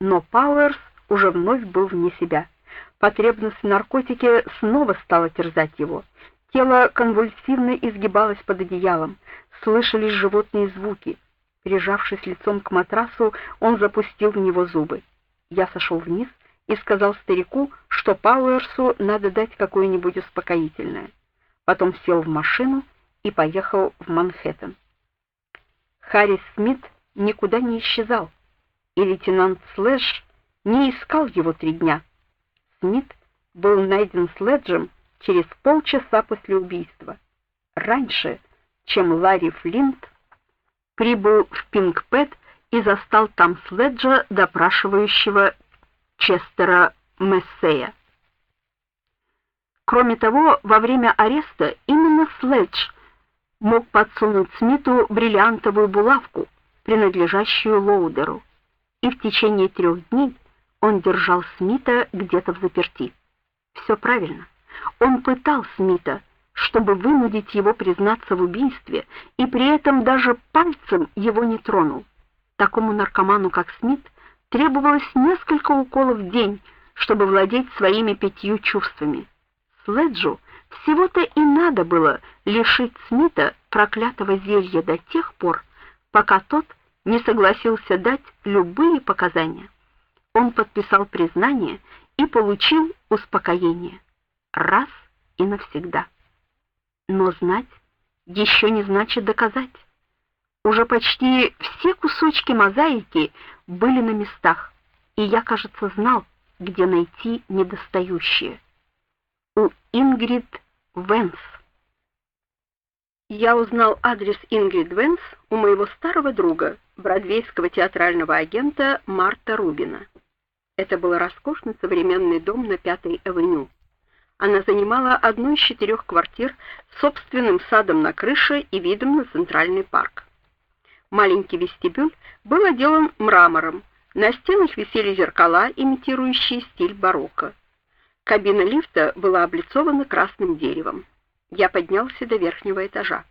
Но Пауэрс уже вновь был вне себя. Потребность в наркотике снова стала терзать его. Тело конвульсивно изгибалось под одеялом, слышались животные звуки. Прижавшись лицом к матрасу, он запустил в него зубы. Я сошел вниз и сказал старику, что Пауэрсу надо дать какое-нибудь успокоительное. Потом сел в машину и поехал в Манхэттен. Харри Смит никуда не исчезал, и лейтенант Слэш не искал его три дня. Смит был найден Следжем через полчаса после убийства, раньше, чем Ларри Флинт прибыл в Пинкпэт и застал там Следжа, допрашивающего Честера Мессея. Кроме того, во время ареста именно Следж мог подсунуть Смиту бриллиантовую булавку, принадлежащую Лоудеру, и в течение трех дней он держал Смита где-то в заперти. Все правильно. Он пытал Смита, чтобы вынудить его признаться в убийстве, и при этом даже пальцем его не тронул. Такому наркоману, как Смит, требовалось несколько уколов в день, чтобы владеть своими пятью чувствами. Следжу всего-то и надо было лишить Смита проклятого зелья до тех пор, пока тот не согласился дать любые показания. Он подписал признание и получил успокоение раз и навсегда. Но знать еще не значит доказать. Уже почти все кусочки мозаики были на местах, и я, кажется, знал, где найти недостающие. У Ингрид Венс. Я узнал адрес Ингрид Венс у моего старого друга, бродвейского театрального агента Марта Рубина. Это был роскошный современный дом на Пятой авеню. Она занимала одну из четырех квартир с собственным садом на крыше и видом на центральный парк. Маленький вестибюль был отделан мрамором. На стенах висели зеркала, имитирующие стиль барокко. Кабина лифта была облицована красным деревом. Я поднялся до верхнего этажа.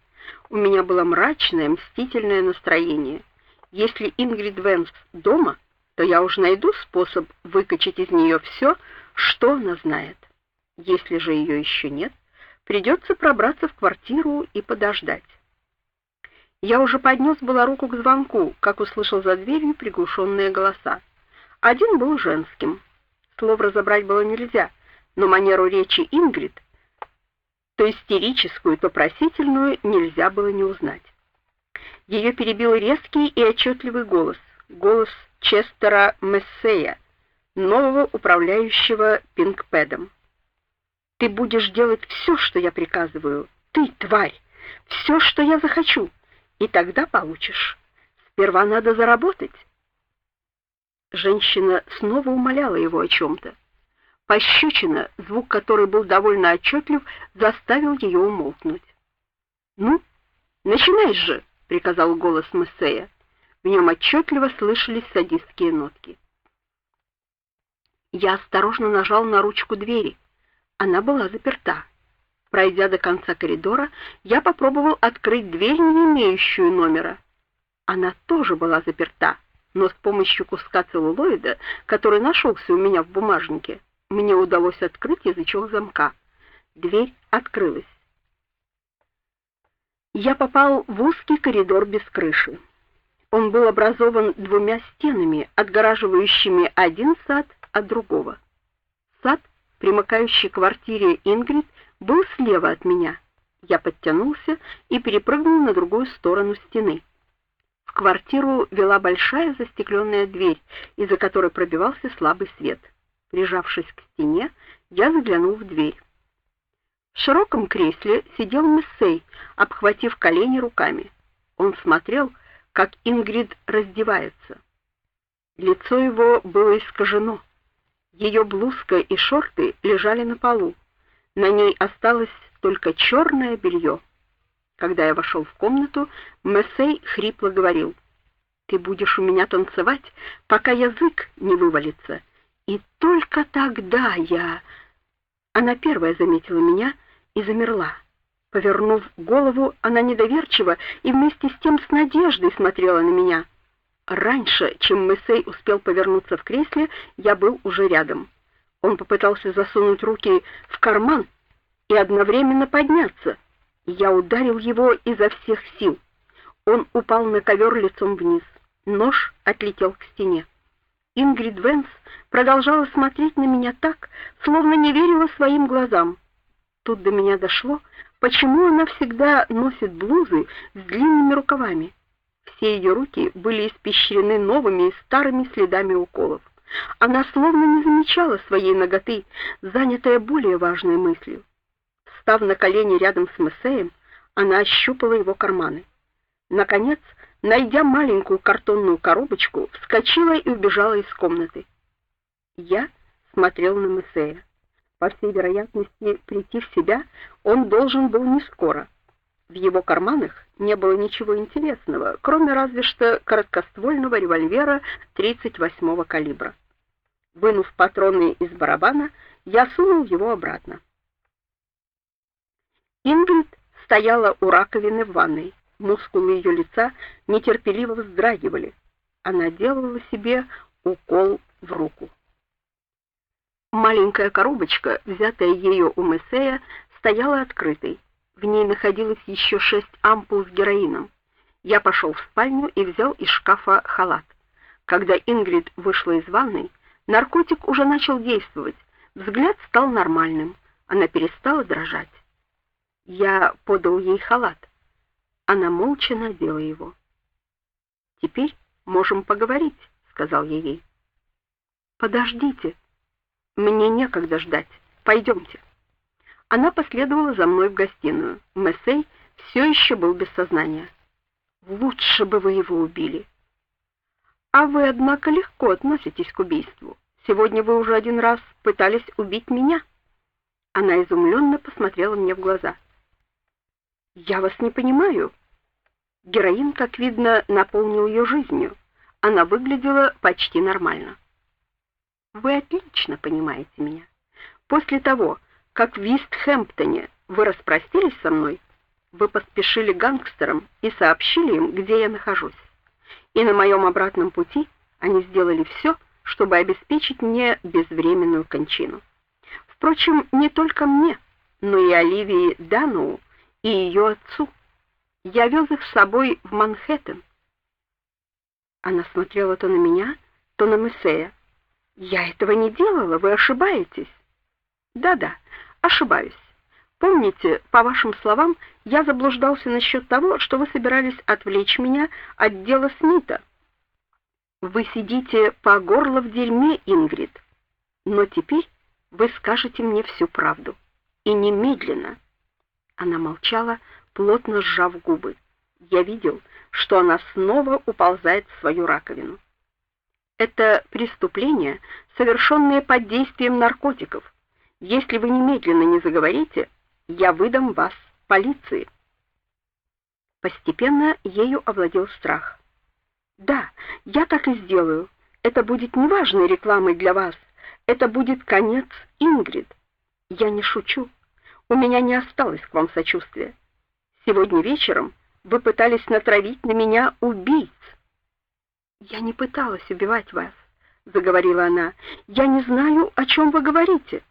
У меня было мрачное, мстительное настроение. Если Ингрид Венс дома, то я уж найду способ выкачать из нее все, что она знает. Если же ее еще нет, придется пробраться в квартиру и подождать. Я уже поднес была руку к звонку, как услышал за дверью приглушенные голоса. Один был женским. Слов разобрать было нельзя, но манеру речи Ингрид, то истерическую, то просительную, нельзя было не узнать. Ее перебил резкий и отчетливый голос, голос Честера Мессея, нового управляющего Пинкпэдом. Ты будешь делать все, что я приказываю. Ты, тварь, все, что я захочу и тогда получишь. Сперва надо заработать. Женщина снова умоляла его о чем то Пощечина, звук которой был довольно отчетлив, заставил ее умолкнуть. "Ну, начинай же", приказал голос Мессея. В нем отчетливо слышались садистские нотки. Я осторожно нажал на ручку двери. Она была заперта. Пройдя до конца коридора, я попробовал открыть дверь, не имеющую номера. Она тоже была заперта, но с помощью куска целлулоида, который нашелся у меня в бумажнике, мне удалось открыть язычок замка. Дверь открылась. Я попал в узкий коридор без крыши. Он был образован двумя стенами, отгораживающими один сад от другого. Сад, примыкающий к квартире Ингрид, был слева от меня. Я подтянулся и перепрыгнул на другую сторону стены. В квартиру вела большая застекленная дверь, из-за которой пробивался слабый свет. Прижавшись к стене, я заглянул в дверь. В широком кресле сидел Мессей, обхватив колени руками. Он смотрел, как Ингрид раздевается. Лицо его было искажено. Ее блузка и шорты лежали на полу. На ней осталось только черное белье. Когда я вошел в комнату, Мессей хрипло говорил: "Ты будешь у меня танцевать, пока язык не вывалится". И только тогда я Она первая заметила меня и замерла. Повернув голову, она недоверчиво и вместе с тем с надеждой смотрела на меня. Раньше, чем Мессей успел повернуться в кресле, я был уже рядом. Он попытался засунуть руки в карман и одновременно подняться. Я ударил его изо всех сил. Он упал на ковер лицом вниз. Нож отлетел к стене. Ингрид Венс продолжала смотреть на меня так, словно не верила своим глазам. Тут до меня дошло, почему она всегда носит блузы с длинными рукавами. Все ее руки были испещрены новыми и старыми следами уколов. Она словно не замечала своей ноготы, занятая более важной мыслью. Встав на колени рядом с Мессеем, она ощупала его карманы. Наконец, найдя маленькую картонную коробочку, вскочила и убежала из комнаты. Я смотрел на Мессея. По всей вероятности, прийти в себя он должен был не скоро. В его карманах не было ничего интересного, кроме разве что короткоствольного револьвера 38-го калибра. Вынув патроны из барабана, я сунул его обратно. Ингрид стояла у раковины в ванной. Мускулы ее лица нетерпеливо вздрагивали. Она делала себе укол в руку. Маленькая коробочка, взятая ею у Мессея, стояла открытой. В ней находилось еще шесть ампул с героином. Я пошел в спальню и взял из шкафа халат. Когда Ингрид вышла из ванной, наркотик уже начал действовать. Взгляд стал нормальным. Она перестала дрожать. Я подал ей халат. Она молча надела его. Теперь можем поговорить, сказал я ей. Подождите. Мне некогда ждать. Пойдемте. Она последовала за мной в гостиную. Мессей все еще был без сознания. Лучше бы вы его убили. А вы, однако, легко относитесь к убийству. Сегодня вы уже один раз пытались убить меня. Она изумленно посмотрела мне в глаза. Я вас не понимаю. Героин, как видно, наполнил ее жизнью. Она выглядела почти нормально. Вы отлично понимаете меня. После того, как в Вистхэмптоне вы распростились со мной, вы поспешили гангстерам и сообщили им, где я нахожусь. И на моем обратном пути они сделали все, чтобы обеспечить мне безвременную кончину. Впрочем, не только мне, но и Оливии Дану и ее отцу. Я вез их с собой в Манхэттен. Она смотрела то на меня, то на Мессея. Я этого не делала, вы ошибаетесь. Да-да, Ошибаюсь. Помните, по вашим словам, я заблуждался насчет того, что вы собирались отвлечь меня от дела Смита. Вы сидите по горло в дерьме, Ингрид. Но теперь вы скажете мне всю правду. И немедленно. Она молчала, плотно сжав губы. Я видел, что она снова уползает в свою раковину. Это преступление, совершенное под действием наркотиков если вы немедленно не заговорите, я выдам вас полиции. Постепенно ею овладел страх. Да, я так и сделаю. Это будет неважной рекламой для вас. Это будет конец Ингрид. Я не шучу. У меня не осталось к вам сочувствия. Сегодня вечером вы пытались натравить на меня убийц. Я не пыталась убивать вас, заговорила она. Я не знаю, о чем вы говорите.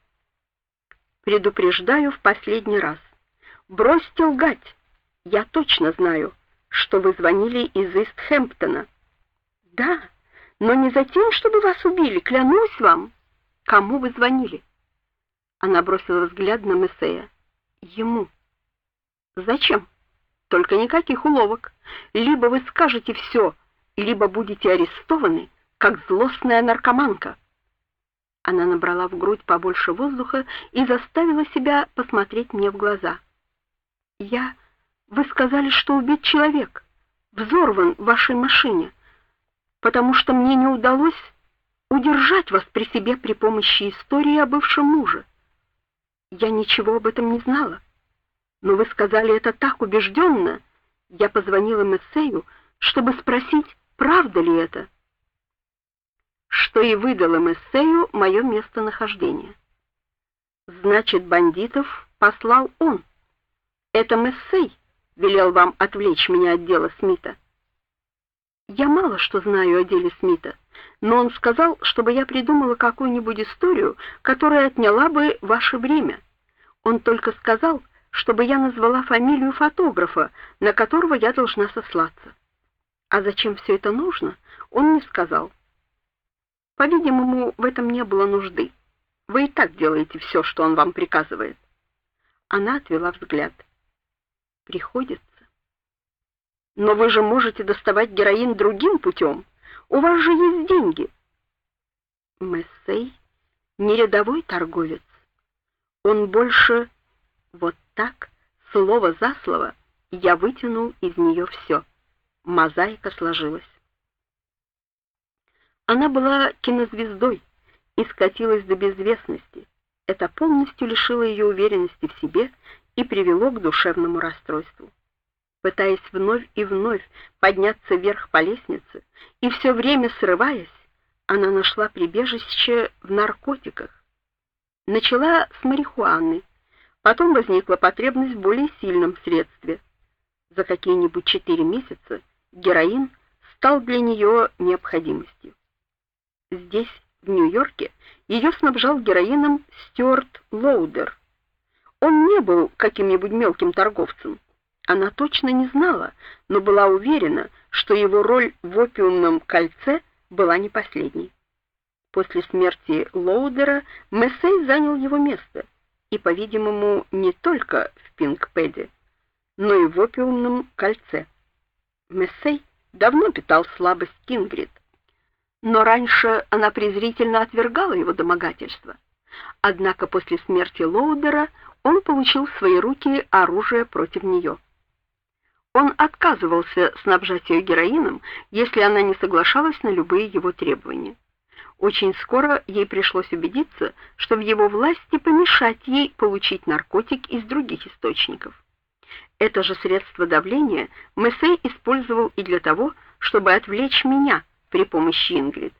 Предупреждаю в последний раз. Бросьте лгать. Я точно знаю, что вы звонили из Истхэмптона. Да, но не за тем, чтобы вас убили, клянусь вам. Кому вы звонили? Она бросила взгляд на Мессея. Ему. Зачем? Только никаких уловок. Либо вы скажете все, либо будете арестованы, как злостная наркоманка. Она набрала в грудь побольше воздуха и заставила себя посмотреть мне в глаза. Я вы сказали, что убит человек, взорван в вашей машине, потому что мне не удалось удержать вас при себе при помощи истории о бывшем муже. Я ничего об этом не знала. Но вы сказали это так убежденно. Я позвонила Мессею, чтобы спросить, правда ли это что и выдало Мессею мое местонахождение. Значит, бандитов послал он. Это Мессей велел вам отвлечь меня от дела Смита. Я мало что знаю о деле Смита, но он сказал, чтобы я придумала какую-нибудь историю, которая отняла бы ваше время. Он только сказал, чтобы я назвала фамилию фотографа, на которого я должна сослаться. А зачем все это нужно, он не сказал. По-видимому, в этом не было нужды. Вы и так делаете все, что он вам приказывает. Она отвела взгляд. Приходится. Но вы же можете доставать героин другим путем. У вас же есть деньги. Мессей не рядовой торговец. Он больше вот так, слово за слово, я вытянул из нее все. Мозаика сложилась. Она была кинозвездой и скатилась до безвестности. Это полностью лишило ее уверенности в себе и привело к душевному расстройству пытаясь вновь и вновь подняться вверх по лестнице, и все время срываясь, она нашла прибежище в наркотиках. Начала с марихуаны, потом возникла потребность в более сильном средстве. За какие-нибудь четыре месяца героин стал для нее необходимостью. Здесь, в Нью-Йорке, ее снабжал героином Стюарт Лоудер. Он не был каким-нибудь мелким торговцем. Она точно не знала, но была уверена, что его роль в опиумном кольце была не последней. После смерти Лоудера Мессей занял его место, и, по-видимому, не только в Пинкпеде, но и в опиумном кольце. Мессей давно питал слабость Кингрид, но раньше она презрительно отвергала его домогательства. Однако после смерти Лоудера он получил в свои руки оружие против нее. Он отказывался снабжать ее героином, если она не соглашалась на любые его требования. Очень скоро ей пришлось убедиться, что в его власти помешать ей получить наркотик из других источников. Это же средство давления Мессей использовал и для того, чтобы отвлечь меня при помощи Ингрид.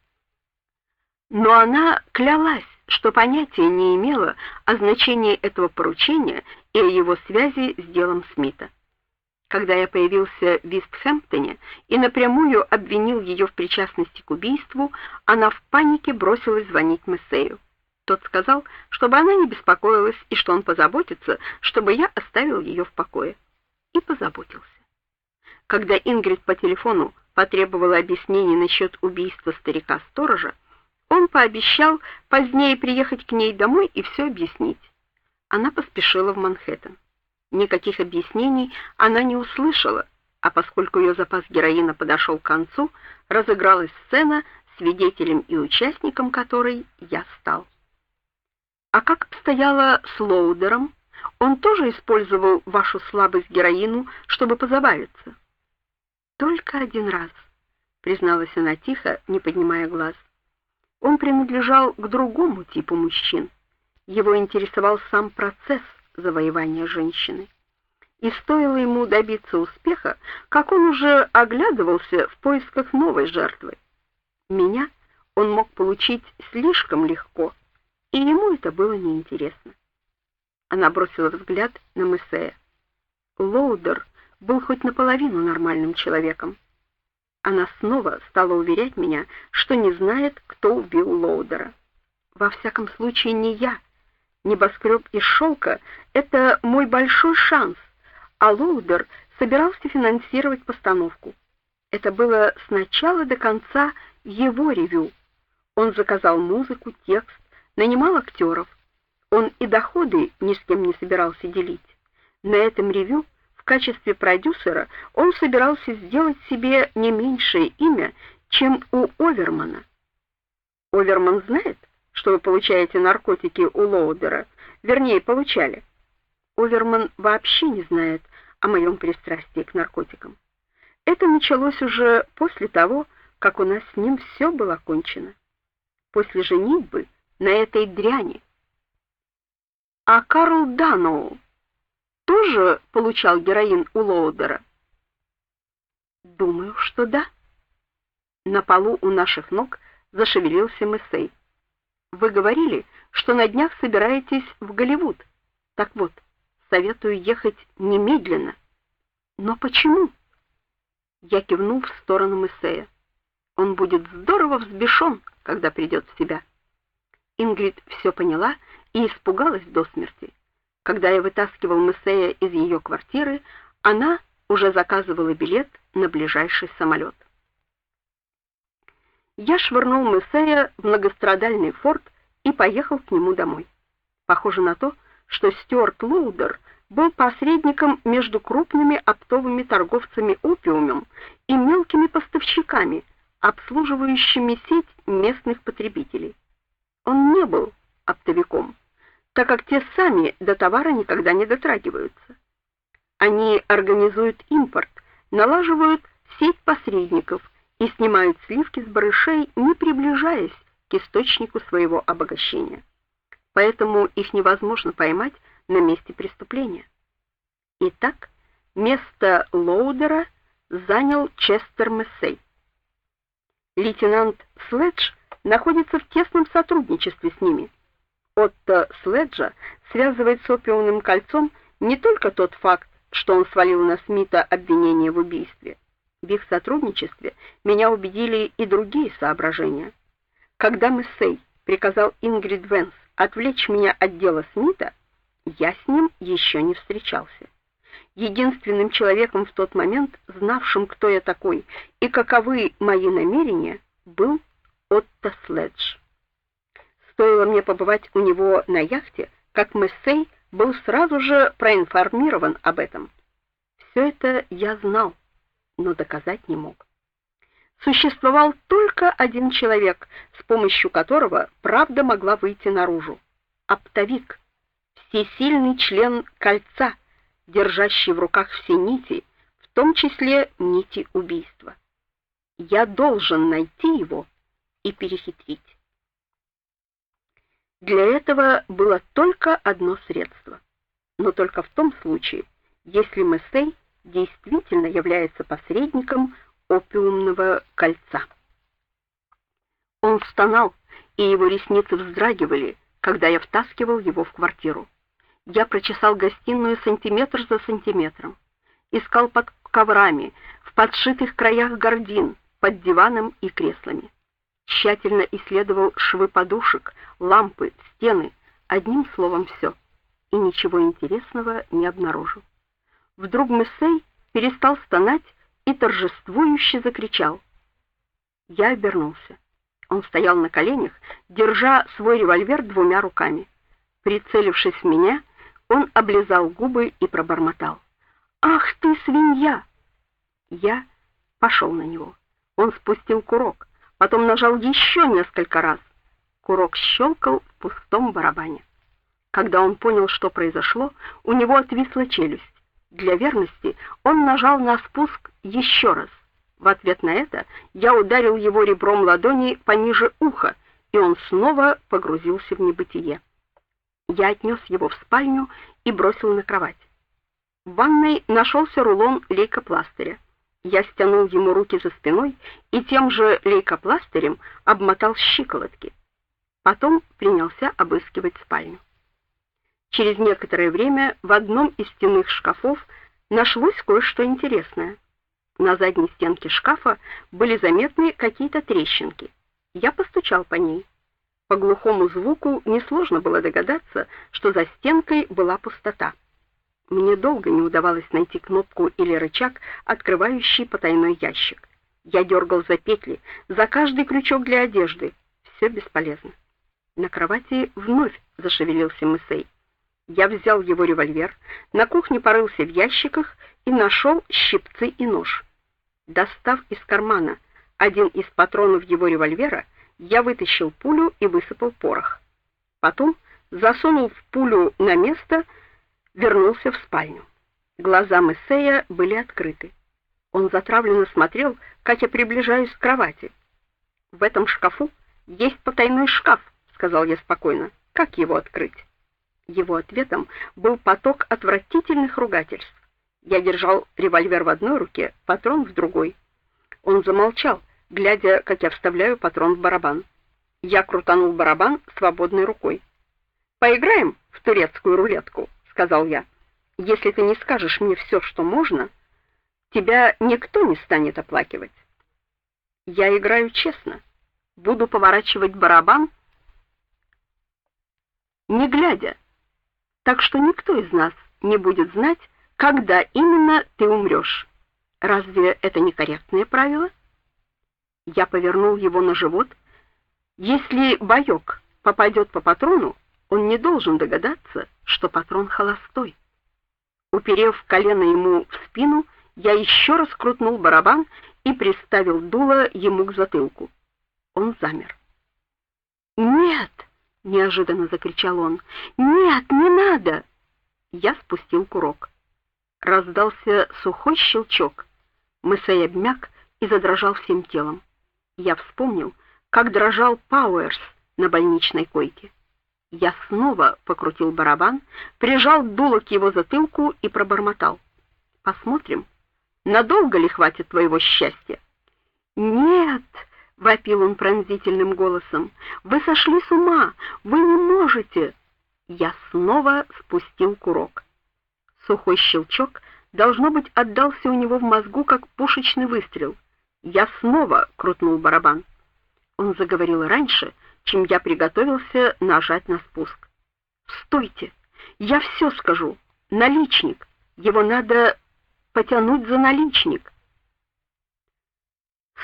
Но она клялась, что понятия не имела о значении этого поручения и о его связи с делом Смита. Когда я появился в Вестхэмптоне и напрямую обвинил ее в причастности к убийству, она в панике бросилась звонить Мессею. Тот сказал, чтобы она не беспокоилась и что он позаботится, чтобы я оставил ее в покое. И позаботился. Когда Ингрид по телефону потребовала объяснений насчет убийства старика-сторожа, он пообещал позднее приехать к ней домой и все объяснить. Она поспешила в Манхэттен. Никаких объяснений она не услышала, а поскольку ее запас героина подошел к концу, разыгралась сцена, свидетелем и участником которой я стал. А как обстояло с Лоудером? Он тоже использовал вашу слабость героину, чтобы позабавиться. Только один раз, призналась она тихо, не поднимая глаз. Он принадлежал к другому типу мужчин. Его интересовал сам процесс завоевания женщины. И стоило ему добиться успеха, как он уже оглядывался в поисках новой жертвы. Меня он мог получить слишком легко, и ему это было неинтересно. Она бросила взгляд на Мессея. Лоудер был хоть наполовину нормальным человеком. Она снова стала уверять меня, что не знает, кто убил Лоудера. Во всяком случае, не я, Небоскреб из шелка — это мой большой шанс, а Лоудер собирался финансировать постановку. Это было с начала до конца его ревю. Он заказал музыку, текст, нанимал актеров. Он и доходы ни с кем не собирался делить. На этом ревю в качестве продюсера он собирался сделать себе не меньшее имя, чем у Овермана. Оверман знает, что вы получаете наркотики у Лоудера, вернее, получали. Оверман вообще не знает о моем пристрастии к наркотикам. Это началось уже после того, как у нас с ним все было кончено. После женитьбы на этой дряни. А Карл Даноу тоже получал героин у Лоудера? Думаю, что да. На полу у наших ног зашевелился Мессей. Вы говорили, что на днях собираетесь в Голливуд. Так вот, советую ехать немедленно. Но почему? Я кивнул в сторону Мессея. Он будет здорово взбешен, когда придет в себя. Ингрид все поняла и испугалась до смерти. Когда я вытаскивал Мессея из ее квартиры, она уже заказывала билет на ближайший самолет. Я швырнул Мессея в многострадальный форт и поехал к нему домой. Похоже на то, что Стюарт Лоудер был посредником между крупными оптовыми торговцами опиумом и мелкими поставщиками, обслуживающими сеть местных потребителей. Он не был оптовиком, так как те сами до товара никогда не дотрагиваются. Они организуют импорт, налаживают сеть посредников и снимают сливки с барышей, не приближаясь к источнику своего обогащения. Поэтому их невозможно поймать на месте преступления. Итак, место Лоудера занял Честер Мессей. Лейтенант Следж находится в тесном сотрудничестве с ними. Отто Следжа связывает с опиумным кольцом не только тот факт, что он свалил на Смита обвинение в убийстве. В их сотрудничестве меня убедили и другие соображения. Когда Мессей приказал Ингрид Венс отвлечь меня от дела Смита, я с ним еще не встречался. Единственным человеком в тот момент, знавшим, кто я такой и каковы мои намерения, был Отто Следж. Стоило мне побывать у него на яхте, как Мессей был сразу же проинформирован об этом. Все это я знал, но доказать не мог. Существовал только один человек, с помощью которого правда могла выйти наружу оптовик, всесильный член кольца, держащий в руках все нити, в том числе нити убийства. Я должен найти его и перехитрить. Для этого было только одно средство, но только в том случае, если Мессей действительно является посредником опиумного кольца. Он стонал, и его ресницы вздрагивали, когда я втаскивал его в квартиру. Я прочесал гостиную сантиметр за сантиметром, искал под коврами, в подшитых краях гардин, под диваном и креслами. Тщательно исследовал швы подушек, лампы, стены, одним словом все, и ничего интересного не обнаружил. Вдруг Мессей перестал стонать и торжествующе закричал. Я обернулся. Он стоял на коленях, держа свой револьвер двумя руками. Прицелившись в меня, он облизал губы и пробормотал: "Ах ты свинья!" Я пошел на него. Он спустил курок, потом нажал еще несколько раз. Курок щелкал в пустом барабане. Когда он понял, что произошло, у него отвисла челюсть. Для верности он нажал на спуск еще раз. В ответ на это я ударил его ребром ладони пониже уха, и он снова погрузился в небытие. Я отнес его в спальню и бросил на кровать. В ванной нашелся рулон лейкопластыря. Я стянул ему руки за спиной и тем же лейкопластырем обмотал щиколотки. Потом принялся обыскивать спальню. Через некоторое время в одном из стенных шкафов нашлось кое-что интересное. На задней стенке шкафа были заметны какие-то трещинки. Я постучал по ней. По глухому звуку несложно было догадаться, что за стенкой была пустота. Мне долго не удавалось найти кнопку или рычаг, открывающий потайной ящик. Я дергал за петли, за каждый крючок для одежды. Все бесполезно. На кровати вновь зашевелился Мессей. Я взял его револьвер, на кухне порылся в ящиках и нашел щипцы и нож. Достав из кармана один из патронов его револьвера, я вытащил пулю и высыпал порох. Потом, засунув пулю на место, вернулся в спальню. Глаза Мессея были открыты. Он затравленно смотрел, как я приближаюсь к кровати. В этом шкафу есть потайной шкаф, сказал я спокойно. Как его открыть? Его ответом был поток отвратительных ругательств. Я держал револьвер в одной руке, патрон в другой. Он замолчал, глядя, как я вставляю патрон в барабан. Я крутанул барабан свободной рукой. Поиграем в турецкую рулетку, сказал я. Если ты не скажешь мне все, что можно, тебя никто не станет оплакивать. Я играю честно. Буду поворачивать барабан, не глядя. Так что никто из нас не будет знать, когда именно ты умрешь. Разве это не корректное правило? Я повернул его на живот. Если боек попадет по патрону, он не должен догадаться, что патрон холостой. Уперев колено ему в спину, я еще раз крутнул барабан и приставил дуло ему к затылку. Он замер. "Нет!" неожиданно закричал он. "Нет, не надо!" Я спустил курок. Раздался сухой щелчок. Мысей обмяк и задрожал всем телом. Я вспомнил, как дрожал Пауэрс на больничной койке. Я снова покрутил барабан, прижал дуло к его затылку и пробормотал: "Посмотрим, Надолго ли хватит твоего счастья? Нет, вопил он пронзительным голосом. Вы сошли с ума, вы не можете. Я снова спустил курок. Сухой щелчок должно быть отдался у него в мозгу как пушечный выстрел. Я снова крутнул барабан. Он заговорил раньше, чем я приготовился нажать на спуск. "Стойте. Я все скажу. Наличник. Его надо потянуть за наличник.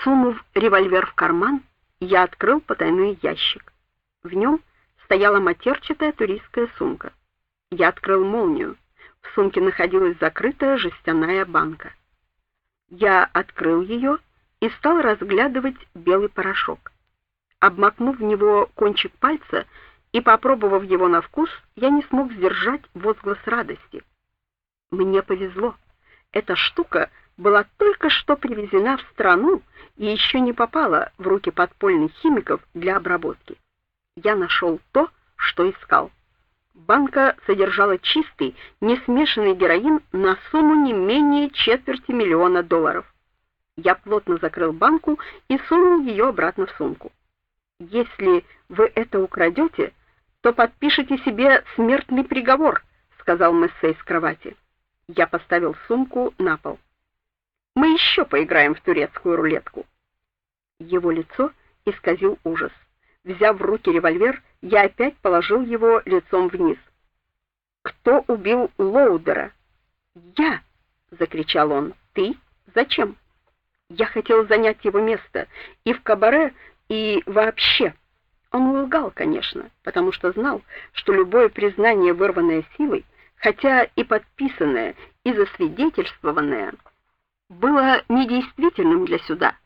Сунув револьвер в карман, я открыл потайной ящик. В нем стояла матерчатая туристская сумка. Я открыл молнию. В сумке находилась закрытая жестяная банка. Я открыл ее и стал разглядывать белый порошок. Обмакнув в него кончик пальца и попробовав его на вкус, я не смог сдержать возглас радости. Мне повезло. Эта штука была только что привезена в страну и еще не попала в руки подпольных химиков для обработки. Я нашел то, что искал. Банка содержала чистый, несмешанный героин на сумму не менее четверти миллиона долларов. Я плотно закрыл банку и сунул ее обратно в сумку. Если вы это украдете, то подпишите себе смертный приговор, сказал Мессей с кровати. Я поставил сумку на пол. Мы еще поиграем в турецкую рулетку. Его лицо исказил ужас. Взяв в руки револьвер, я опять положил его лицом вниз. Кто убил Лоудера? Я, закричал он. Ты? Зачем? Я хотел занять его место и в кабаре, и вообще. Он лгал, конечно, потому что знал, что любое признание, вырванное силой, хотя и подписанное и засвидетельствованное, было недействительным для суда.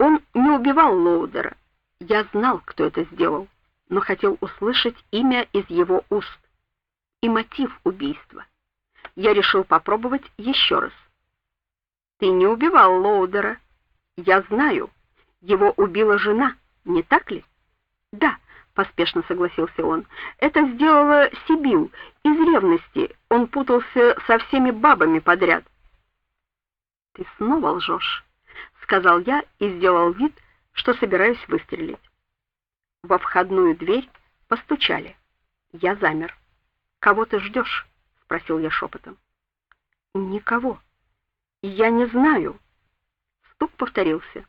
Он не убивал Лоудера. Я знал, кто это сделал, но хотел услышать имя из его уст и мотив убийства. Я решил попробовать еще раз. Ты не убивал Лоудера. Я знаю. Его убила жена, не так ли? Да поспешно согласился он. Это сделала Сибил из ревности. Он путался со всеми бабами подряд. Ты снова лжешь», — сказал я и сделал вид, что собираюсь выстрелить. Во входную дверь постучали. Я замер. "Кого ты ждешь?» — спросил я шепотом. "Никого. Я не знаю." Стук повторился.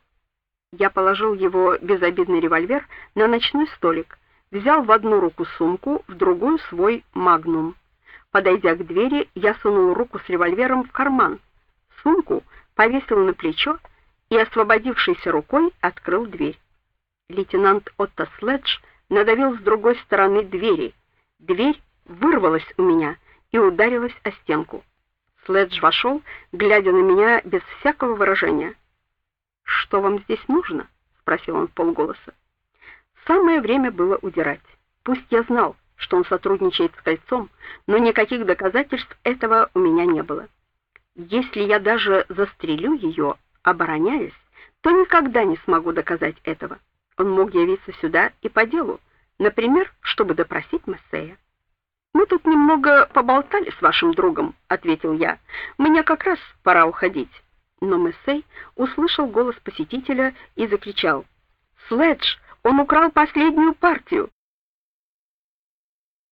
Я положил его безобидный револьвер на ночной столик взял в одну руку сумку, в другую свой магнум. Подойдя к двери, я сунул руку с револьвером в карман. Сумку повесил на плечо и освободившейся рукой открыл дверь. Лейтенант Отто Следж надавил с другой стороны двери. Дверь вырвалась у меня и ударилась о стенку. Следж вошел, глядя на меня без всякого выражения. "Что вам здесь нужно?" спросил он вполголоса. Самое время было удирать. Пусть я знал, что он сотрудничает с кольцом, но никаких доказательств этого у меня не было. Если я даже застрелю ее, обороняясь, то никогда не смогу доказать этого. Он мог явиться сюда и по делу, например, чтобы допросить Мессея. Мы тут немного поболтали с вашим другом, ответил я. Мне как раз пора уходить. Но Мессей услышал голос посетителя и закричал: "Следж, он украл последнюю партию.